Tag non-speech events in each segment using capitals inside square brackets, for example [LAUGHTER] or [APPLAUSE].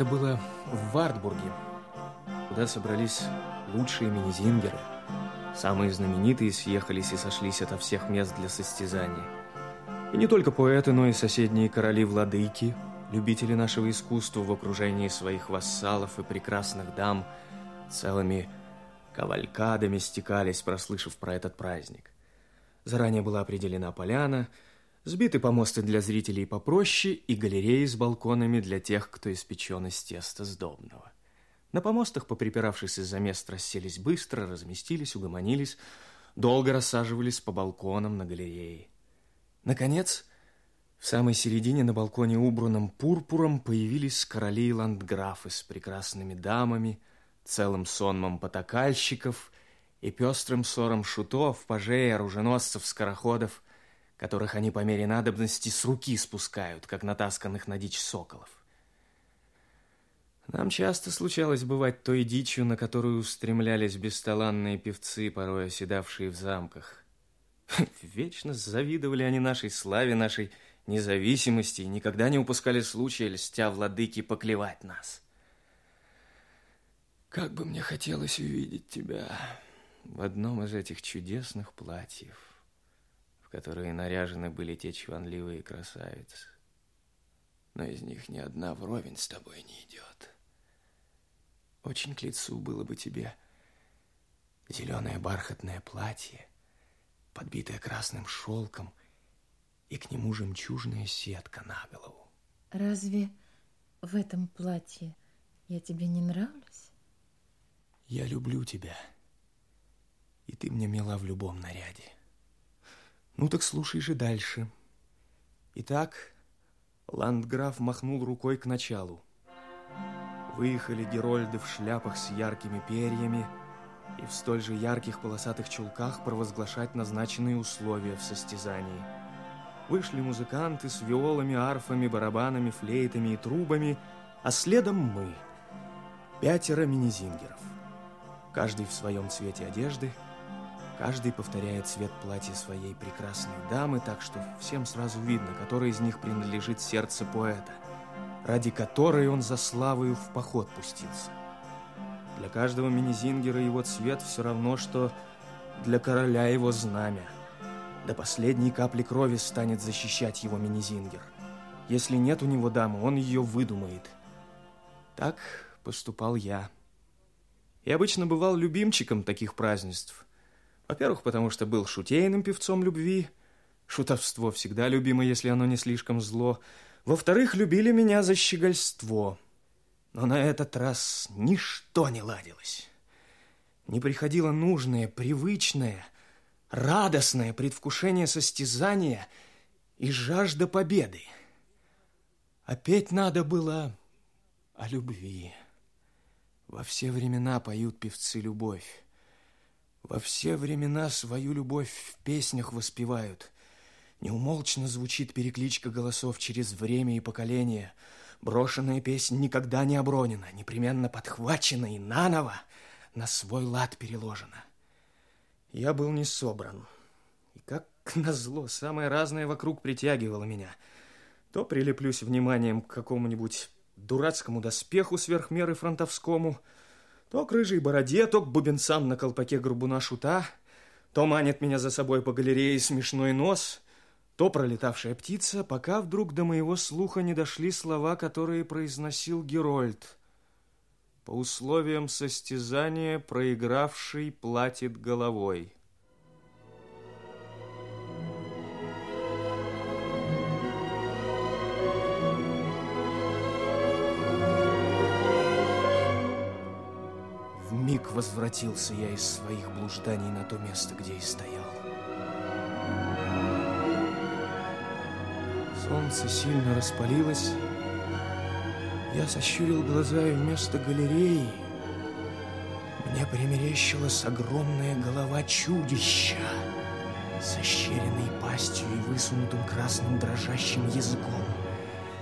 Это было в Вартбурге, куда собрались лучшие мини-зингеры. Самые знаменитые съехались и сошлись ото всех мест для состязаний. И не только поэты, но и соседние короли-владыки, любители нашего искусства в окружении своих вассалов и прекрасных дам целыми кавалькадами стекались, прослышав про этот праздник. Заранее была определена поляна, сбиты помосты для зрителей попроще и галереи с балконами для тех, кто испечен из теста сдобного. На помостах, поприпиравшись из-за мест, расселись быстро, разместились, угомонились, долго рассаживались по балконам на галерее. Наконец, в самой середине на балконе, убранном пурпуром, появились короли и ландграфы с прекрасными дамами, целым сонмом потакальщиков и пестрым ссором шутов, пажей, оруженосцев, скороходов, которых они по мере надобности с руки спускают, как натасканных на дичь соколов. Нам часто случалось бывать той дичью, на которую устремлялись бесталанные певцы, порой оседавшие в замках. [LAUGHS] Вечно завидовали они нашей славе, нашей независимости и никогда не упускали случая, льстя владыки, поклевать нас. Как бы мне хотелось увидеть тебя в одном из этих чудесных платьев, в которые наряжены были те чванливые красавицы. Но из них ни одна вровень с тобой не идет. Очень к лицу было бы тебе зеленое бархатное платье, подбитое красным шелком, и к нему жемчужная сетка на голову. Разве в этом платье я тебе не нравлюсь? Я люблю тебя, и ты мне мила в любом наряде. Ну так слушай же дальше. Итак, ландграф махнул рукой к началу. Выехали герольды в шляпах с яркими перьями и в столь же ярких полосатых чулках провозглашать назначенные условия в состязании. Вышли музыканты с виолами, арфами, барабанами, флейтами и трубами, а следом мы, пятеро мини-зингеров. Каждый в своем цвете одежды, каждый повторяет цвет платья своей прекрасной дамы, так что всем сразу видно, который из них принадлежит сердце поэта – ради которой он за славою в поход пустился. Для каждого мини-зингера его цвет все равно, что для короля его знамя. До последней капли крови станет защищать его мини-зингер. Если нет у него дамы, он ее выдумает. Так поступал я. И обычно бывал любимчиком таких празднеств. Во-первых, потому что был шутейным певцом любви. Шутовство всегда любимо, если оно не слишком зло. Во-вторых, любили меня за щегольство. Но на этот раз ничто не ладилось. Не приходило нужное, привычное, радостное предвкушение состязания и жажда победы. Опять надо было о любви. Во все времена поют певцы любовь. Во все времена свою любовь в песнях воспевают – Неумолчно звучит перекличка голосов через время и поколение. Брошенная песня никогда не обронена, непременно подхвачена и наново на свой лад переложена. Я был не собран. И как назло, самое разное вокруг притягивало меня. То прилеплюсь вниманием к какому-нибудь дурацкому доспеху сверх меры фронтовскому, то к рыжей бороде, то к бубенцам на колпаке горбуна шута, то манит меня за собой по галерее смешной нос — то пролетавшая птица, пока вдруг до моего слуха не дошли слова, которые произносил Герольд. По условиям состязания проигравший платит головой. Возвратился я из своих блужданий на то место, где и стоял. Солнце сильно распалилось. Я сощурил глаза и вместо галереи мне примерещилась огромная голова чудища с ощеренной пастью и высунутым красным дрожащим языком,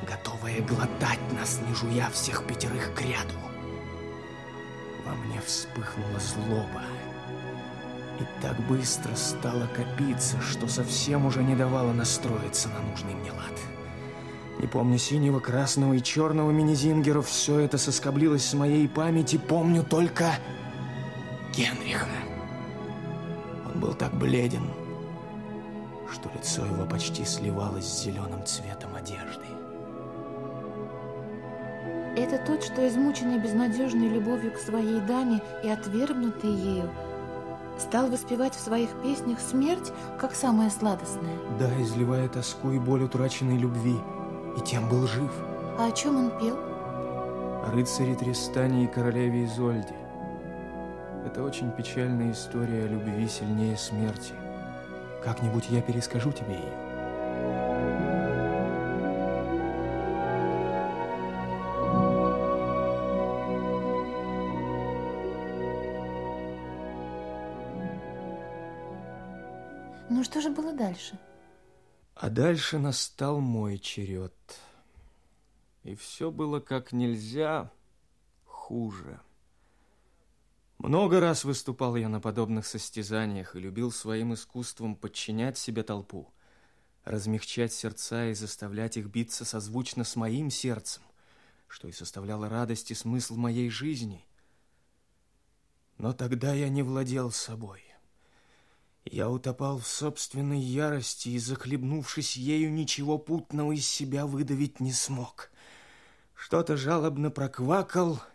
готовая глотать нас, не жуя всех пятерых к ряду. Во мне вспыхнула злоба и так быстро стало копиться, что совсем уже не давало настроиться на нужный мне лад. Не помню синего, красного и черного мини-зингеров. Все это соскоблилось с моей памяти. Помню только Генриха. Он был так бледен, что лицо его почти сливалось с зеленым цветом одежды. Это тот, что измученный безнадежной любовью к своей даме и отвергнутый ею, стал воспевать в своих песнях смерть как самое сладостное. Да, изливая тоску и боль утраченной любви, и тем был жив. А о чем он пел? О рыцаре Тристане и королеве Изольде. Это очень печальная история о любви сильнее смерти. Как-нибудь я перескажу тебе ее. Дальше? А дальше настал мой черед. И все было как нельзя хуже. Много раз выступал я на подобных состязаниях и любил своим искусством подчинять себе толпу, размягчать сердца и заставлять их биться созвучно с моим сердцем, что и составляло радость и смысл моей жизни. Но тогда я не владел собой. Я утопал в собственной ярости и, захлебнувшись ею, ничего путного из себя выдавить не смог. Что-то жалобно проквакал —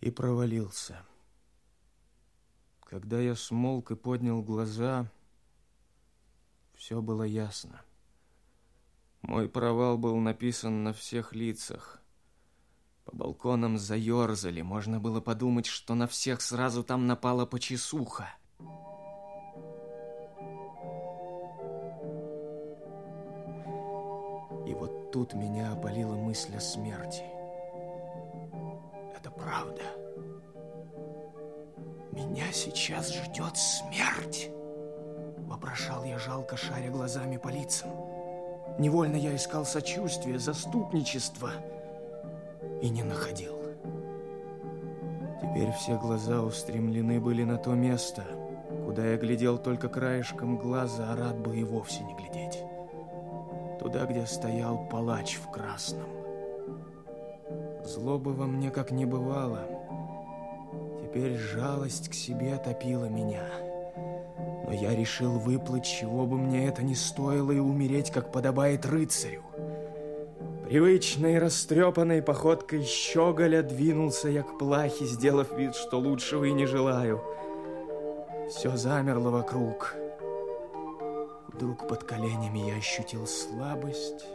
и провалился. Когда я смолк и поднял глаза, все было ясно. Мой провал был написан на всех лицах. По балконам заерзали, можно было подумать, что на всех сразу там напала почесуха. И вот тут меня опалила мысль о смерти правда. Меня сейчас ждет смерть. Вопрошал я жалко, шаря глазами по лицам. Невольно я искал сочувствия, заступничества и не находил. Теперь все глаза устремлены были на то место, куда я глядел только краешком глаза, а рад бы и вовсе не глядеть. Туда, где стоял палач в красном. Злобы во мне как не бывало. Теперь жалость к себе топила меня. Но я решил выплыть, чего бы мне это ни стоило, и умереть, как подобает рыцарю. Привычной растрепанной походкой щеголя двинулся я к плахе, сделав вид, что лучшего и не желаю. Все замерло вокруг. Вдруг под коленями я ощутил слабость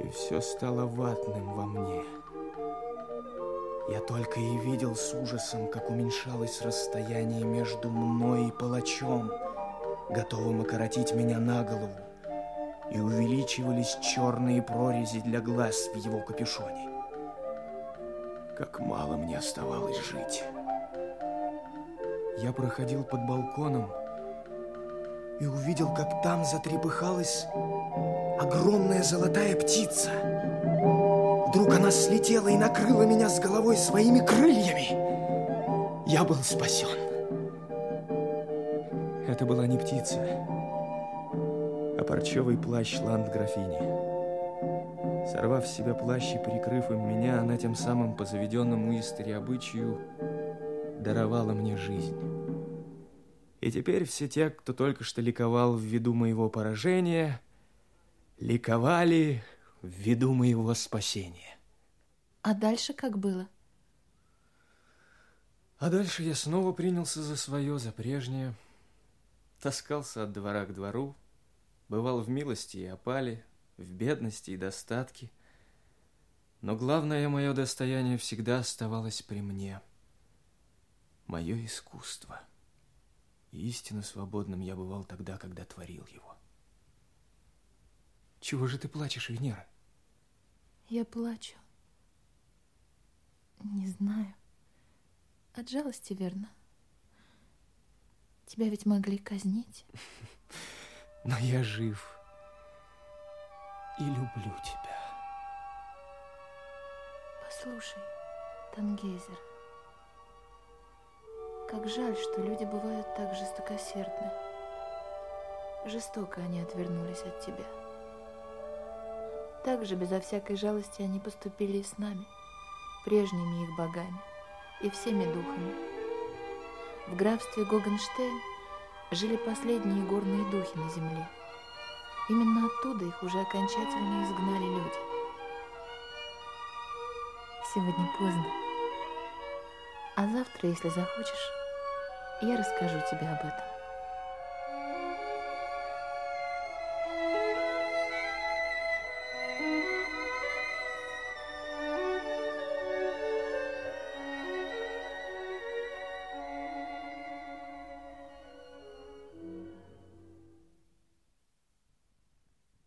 и все стало ватным во мне. Я только и видел с ужасом, как уменьшалось расстояние между мной и палачом, готовым окоротить меня на голову, и увеличивались черные прорези для глаз в его капюшоне. Как мало мне оставалось жить. Я проходил под балконом и увидел, как там затрепыхалась огромная золотая птица. Вдруг она слетела и накрыла меня с головой своими крыльями. Я был спасен. Это была не птица, а парчевый плащ ланд-графини. Сорвав с себя плащ и прикрыв им меня, она тем самым по заведенному истории обычаю даровала мне жизнь. И теперь все те, кто только что ликовал в виду моего поражения, ликовали в виду моего спасения. А дальше как было? А дальше я снова принялся за свое, за прежнее. Таскался от двора к двору, бывал в милости и опале, в бедности и достатке. Но главное мое достояние всегда оставалось при мне. Мое искусство. И истинно свободным я бывал тогда, когда творил его. Чего же ты плачешь, Венера? Я плачу. Не знаю. От жалости, верно? Тебя ведь могли казнить. [LAUGHS] Но я жив и люблю тебя. Послушай, Тангейзер, как жаль, что люди бывают так жестокосердны. Жестоко они отвернулись от тебя. так же безо всякой жалости они поступили и с нами, прежними их богами и всеми духами. В графстве Гогенштейн жили последние горные духи на земле. Именно оттуда их уже окончательно изгнали люди. Сегодня поздно. А завтра, если захочешь, я расскажу тебе об этом.